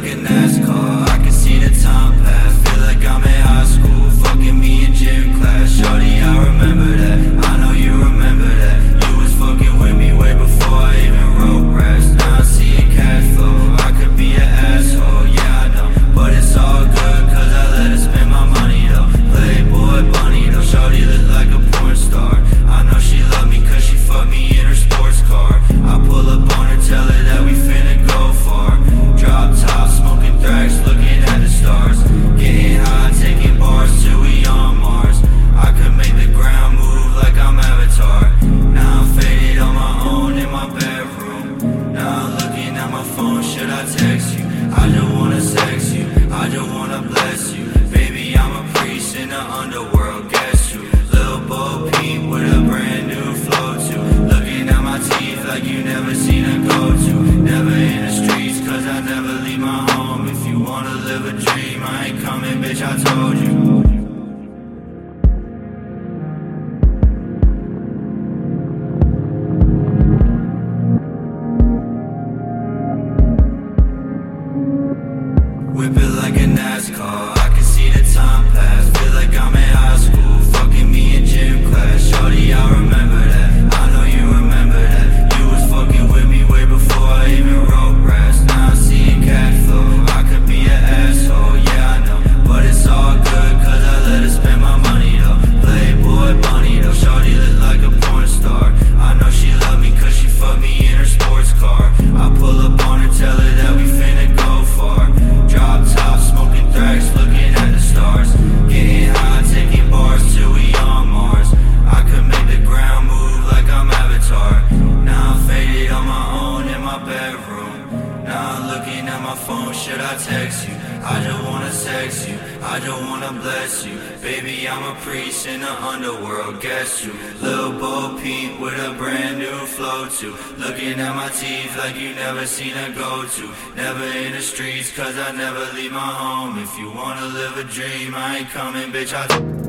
like a NASCAR. looking at my phone, should I text you? I just wanna sex you, I just wanna bless you. Baby, I'm a priest in the underworld, guess you. Little Bo Peep with a brand new flow to. Looking at my teeth like you never seen a go to. Never in the streets, cause I never leave my home. If you wanna live a dream, I ain't coming, bitch. I.